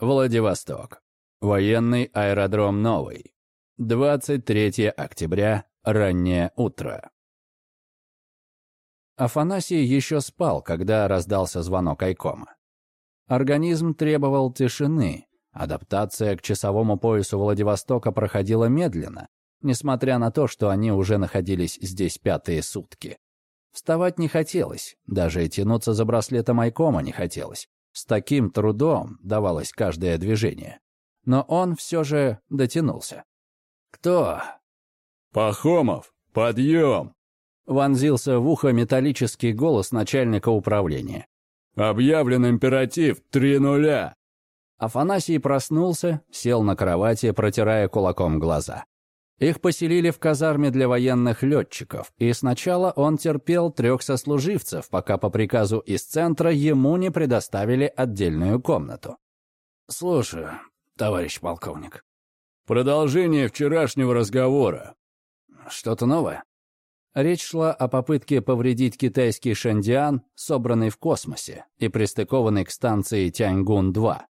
Владивосток. Военный аэродром Новый. 23 октября, раннее утро. Афанасий еще спал, когда раздался звонок Айкома. Организм требовал тишины. Адаптация к часовому поясу Владивостока проходила медленно, несмотря на то, что они уже находились здесь пятые сутки. Вставать не хотелось, даже тянуться за браслетом Айкома не хотелось. С таким трудом давалось каждое движение. Но он все же дотянулся. «Кто?» «Пахомов, подъем!» Вонзился в ухо металлический голос начальника управления. «Объявлен императив три нуля!» Афанасий проснулся, сел на кровати, протирая кулаком глаза. Их поселили в казарме для военных летчиков, и сначала он терпел трех сослуживцев, пока по приказу из центра ему не предоставили отдельную комнату. «Слушаю, товарищ полковник». «Продолжение вчерашнего разговора». «Что-то новое?» Речь шла о попытке повредить китайский Шандиан, собранный в космосе и пристыкованный к станции Тяньгун-2.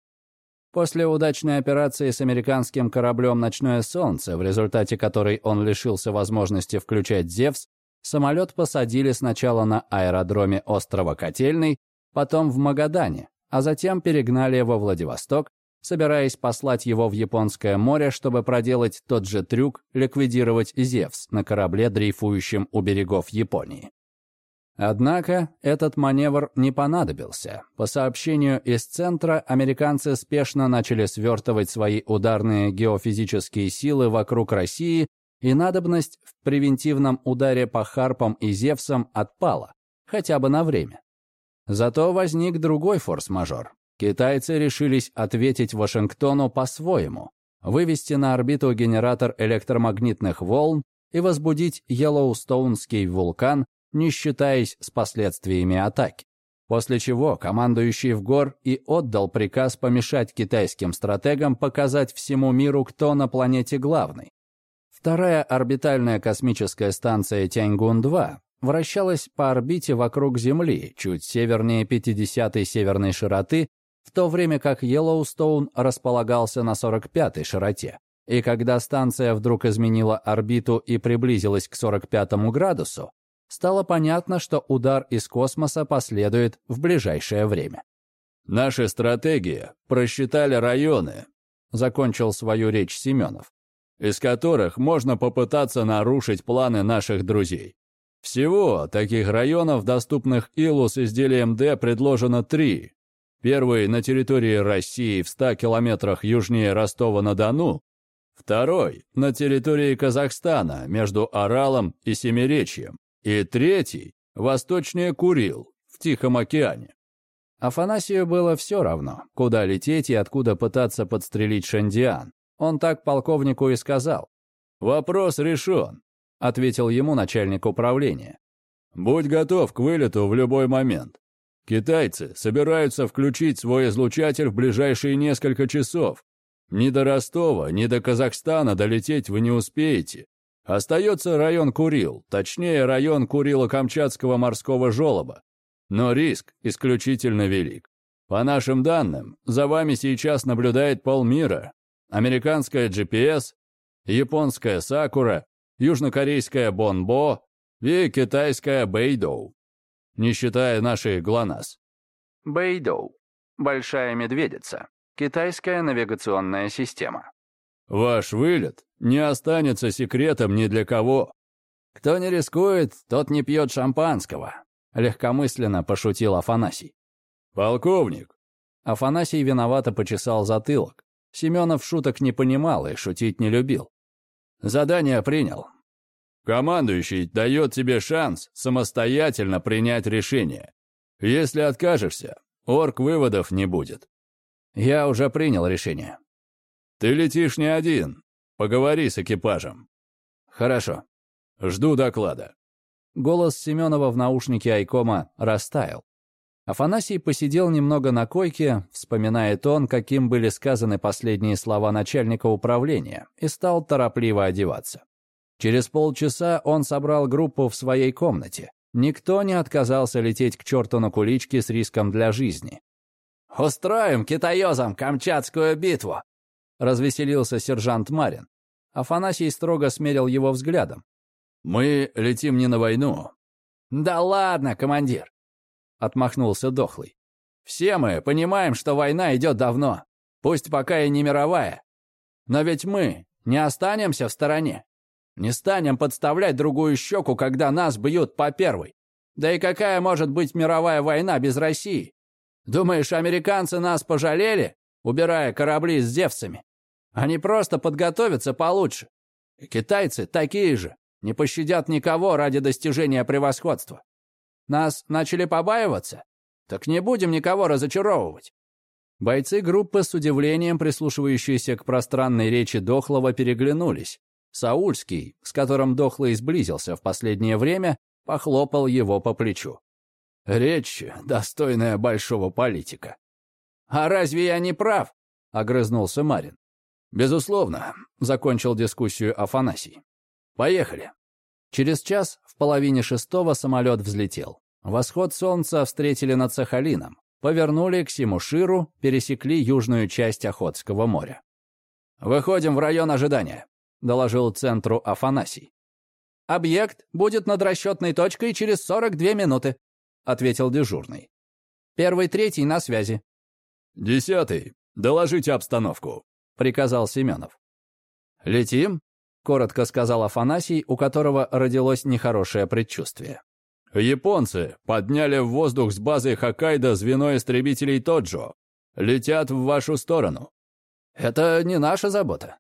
После удачной операции с американским кораблем «Ночное солнце», в результате которой он лишился возможности включать «Зевс», самолет посадили сначала на аэродроме острова Котельный, потом в Магадане, а затем перегнали во Владивосток, собираясь послать его в Японское море, чтобы проделать тот же трюк ликвидировать «Зевс» на корабле, дрейфующем у берегов Японии. Однако этот маневр не понадобился. По сообщению из центра, американцы спешно начали свертывать свои ударные геофизические силы вокруг России, и надобность в превентивном ударе по Харпам и Зевсам отпала, хотя бы на время. Зато возник другой форс-мажор. Китайцы решились ответить Вашингтону по-своему, вывести на орбиту генератор электромагнитных волн и возбудить Йеллоустоунский вулкан не считаясь с последствиями атаки. После чего командующий в гор и отдал приказ помешать китайским стратегам показать всему миру, кто на планете главный. Вторая орбитальная космическая станция Тяньгун-2 вращалась по орбите вокруг Земли, чуть севернее 50-й северной широты, в то время как Йеллоустоун располагался на 45-й широте. И когда станция вдруг изменила орбиту и приблизилась к 45 градусу, стало понятно, что удар из космоса последует в ближайшее время. «Наши стратегии просчитали районы», — закончил свою речь Семенов, «из которых можно попытаться нарушить планы наших друзей. Всего таких районов, доступных Илу с изделием Д, предложено три. Первый на территории России в 100 километрах южнее Ростова-на-Дону, второй на территории Казахстана между Аралом и Семиречьем, и третий – восточнее Курил, в Тихом океане. Афанасию было все равно, куда лететь и откуда пытаться подстрелить Шандиан. Он так полковнику и сказал. «Вопрос решен», — ответил ему начальник управления. «Будь готов к вылету в любой момент. Китайцы собираются включить свой излучатель в ближайшие несколько часов. Ни до Ростова, ни до Казахстана долететь вы не успеете. Остается район Курил, точнее район Курила-Камчатского морского желоба. Но риск исключительно велик. По нашим данным, за вами сейчас наблюдает полмира. Американская GPS, японская Сакура, южнокорейская Бонбо и китайская Бэйдоу. Не считая нашей ГЛОНАСС. Бэйдоу. Большая медведица. Китайская навигационная система. Ваш вылет не останется секретом ни для кого. Кто не рискует, тот не пьет шампанского, легкомысленно пошутил Афанасий. Полковник. Афанасий виновато почесал затылок. Семенов шуток не понимал и шутить не любил. Задание принял. Командующий дает тебе шанс самостоятельно принять решение. Если откажешься, орг выводов не будет. Я уже принял решение. Ты летишь не один. Поговори с экипажем. Хорошо. Жду доклада. Голос Семенова в наушнике Айкома растаял. Афанасий посидел немного на койке, вспоминая он, каким были сказаны последние слова начальника управления, и стал торопливо одеваться. Через полчаса он собрал группу в своей комнате. Никто не отказался лететь к черту на куличке с риском для жизни. «Устроим китаёзам Камчатскую битву!» — развеселился сержант Марин. Афанасий строго смерил его взглядом. «Мы летим не на войну». «Да ладно, командир!» — отмахнулся Дохлый. «Все мы понимаем, что война идет давно, пусть пока и не мировая. Но ведь мы не останемся в стороне. Не станем подставлять другую щеку, когда нас бьют по первой. Да и какая может быть мировая война без России? Думаешь, американцы нас пожалели, убирая корабли с девцами? Они просто подготовятся получше. И китайцы такие же, не пощадят никого ради достижения превосходства. Нас начали побаиваться? Так не будем никого разочаровывать. Бойцы группы с удивлением, прислушивающиеся к пространной речи Дохлого, переглянулись. Саульский, с которым Дохлый сблизился в последнее время, похлопал его по плечу. «Речь, достойная большого политика». «А разве я не прав?» — огрызнулся Марин. «Безусловно», — закончил дискуссию Афанасий. «Поехали». Через час в половине шестого самолет взлетел. Восход солнца встретили над Сахалином, повернули к Симуширу, пересекли южную часть Охотского моря. «Выходим в район ожидания», — доложил центру Афанасий. «Объект будет над расчетной точкой через 42 минуты», — ответил дежурный. «Первый, третий на связи». «Десятый, доложите обстановку», — приказал Семенов. «Летим?» — коротко сказал Афанасий, у которого родилось нехорошее предчувствие. «Японцы подняли в воздух с базы Хоккайдо звено истребителей Тоджо. Летят в вашу сторону». «Это не наша забота».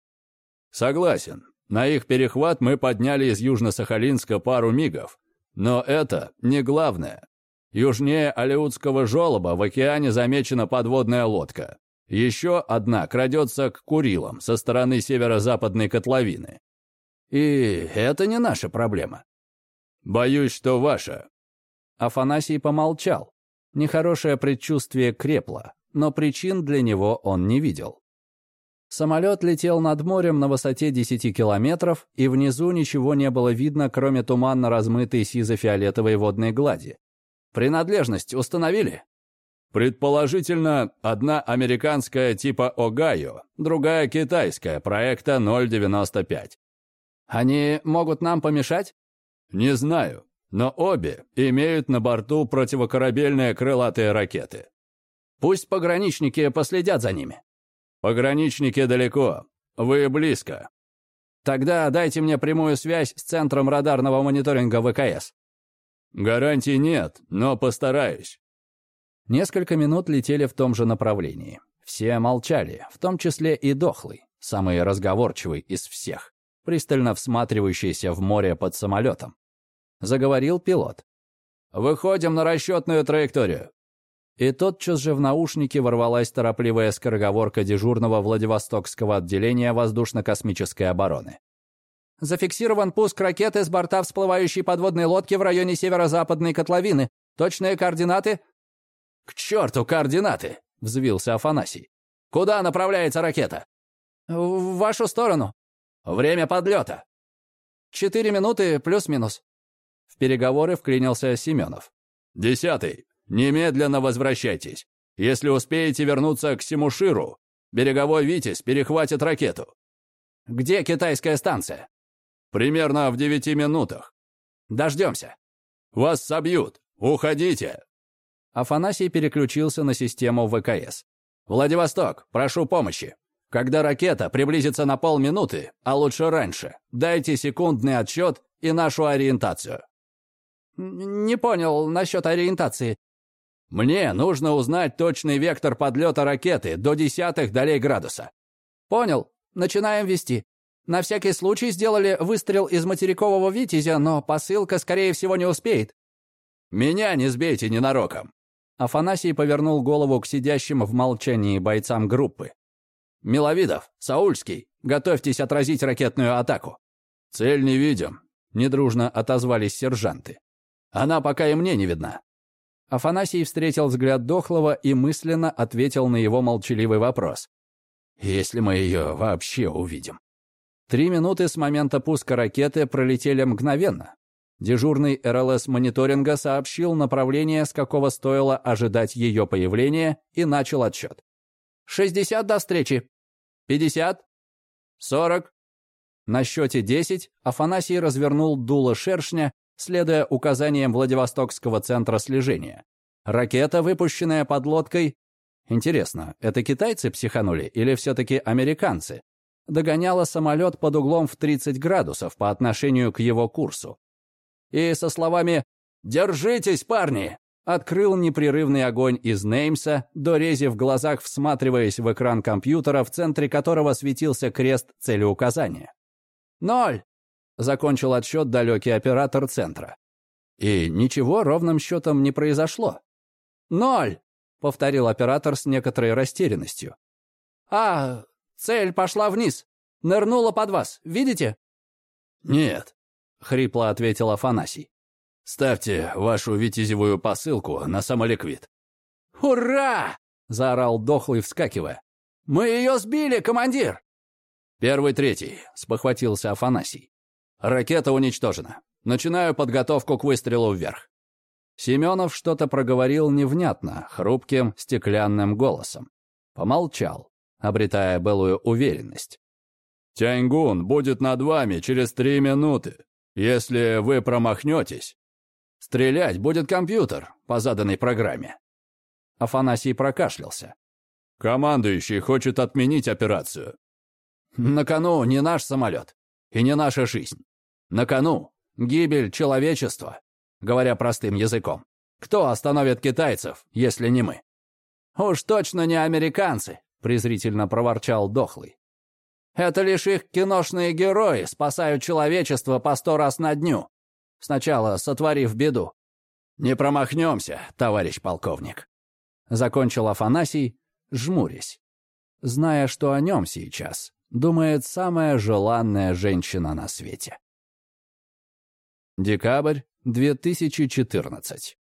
«Согласен. На их перехват мы подняли из Южно-Сахалинска пару мигов. Но это не главное. Южнее Алеутского жолоба в океане замечена подводная лодка. Еще одна крадется к Курилам со стороны северо-западной котловины. И это не наша проблема. Боюсь, что ваша. Афанасий помолчал. Нехорошее предчувствие крепло, но причин для него он не видел. Самолет летел над морем на высоте 10 километров, и внизу ничего не было видно, кроме туманно размытой сизо-фиолетовой водной глади. Принадлежность установили? Предположительно, одна американская типа Огайо, другая китайская, проекта 095. Они могут нам помешать? Не знаю, но обе имеют на борту противокорабельные крылатые ракеты. Пусть пограничники последят за ними. Пограничники далеко, вы близко. Тогда дайте мне прямую связь с центром радарного мониторинга ВКС. Гарантий нет, но постараюсь. Несколько минут летели в том же направлении. Все молчали, в том числе и Дохлый, самый разговорчивый из всех, пристально всматривающийся в море под самолетом. Заговорил пилот. «Выходим на расчетную траекторию». И тотчас же в наушнике ворвалась торопливая скороговорка дежурного Владивостокского отделения воздушно-космической обороны. Зафиксирован пуск ракеты с борта всплывающей подводной лодки в районе северо-западной котловины. Точные координаты «К черту координаты!» — взвился Афанасий. «Куда направляется ракета?» «В вашу сторону». «Время подлета?» «Четыре минуты плюс-минус». В переговоры вклинился Семенов. «Десятый. Немедленно возвращайтесь. Если успеете вернуться к Симуширу, береговой «Витязь» перехватит ракету». «Где китайская станция?» «Примерно в девяти минутах». «Дождемся». «Вас собьют. Уходите». Афанасий переключился на систему ВКС. «Владивосток, прошу помощи. Когда ракета приблизится на полминуты, а лучше раньше, дайте секундный отсчет и нашу ориентацию». «Не понял насчет ориентации». «Мне нужно узнать точный вектор подлета ракеты до десятых долей градуса». «Понял. Начинаем вести. На всякий случай сделали выстрел из материкового «Витязя», но посылка, скорее всего, не успеет». «Меня не сбейте ненароком. Афанасий повернул голову к сидящим в молчании бойцам группы. «Миловидов, Саульский, готовьтесь отразить ракетную атаку». «Цель не видим», — недружно отозвались сержанты. «Она пока и мне не видна». Афанасий встретил взгляд Дохлого и мысленно ответил на его молчаливый вопрос. «Если мы ее вообще увидим». Три минуты с момента пуска ракеты пролетели мгновенно. Дежурный РЛС мониторинга сообщил направление, с какого стоило ожидать ее появления, и начал отсчет. «Шестьдесят до встречи! Пятьдесят! Сорок!» На счете десять Афанасий развернул дуло шершня, следуя указаниям Владивостокского центра слежения. Ракета, выпущенная под лодкой... Интересно, это китайцы психанули или все-таки американцы? Догоняла самолет под углом в 30 градусов по отношению к его курсу и со словами «Держитесь, парни!» открыл непрерывный огонь из Неймса, дорези в глазах всматриваясь в экран компьютера, в центре которого светился крест целеуказания. «Ноль!» — закончил отсчет далекий оператор центра. И ничего ровным счетом не произошло. «Ноль!» — повторил оператор с некоторой растерянностью. «А, цель пошла вниз. Нырнула под вас. Видите?» «Нет», — хрипло ответил Афанасий. «Ставьте вашу витязевую посылку на самоликвид». «Ура!» — заорал дохлый, вскакивая. «Мы ее сбили, командир!» «Первый, третий», — спохватился Афанасий. «Ракета уничтожена. Начинаю подготовку к выстрелу вверх». Семенов что-то проговорил невнятно, хрупким, стеклянным голосом. Помолчал, обретая былую уверенность. «Тяньгун будет над вами через три минуты. Если вы промахнетесь, стрелять будет компьютер по заданной программе. Афанасий прокашлялся. Командующий хочет отменить операцию. На кону не наш самолет и не наша жизнь. На кону гибель человечества, говоря простым языком. Кто остановит китайцев, если не мы? Уж точно не американцы, презрительно проворчал Дохлый. Это лишь их киношные герои спасают человечество по сто раз на дню, сначала сотворив беду. «Не промахнемся, товарищ полковник», — закончил Афанасий, жмурясь, зная, что о нем сейчас думает самая желанная женщина на свете. Декабрь 2014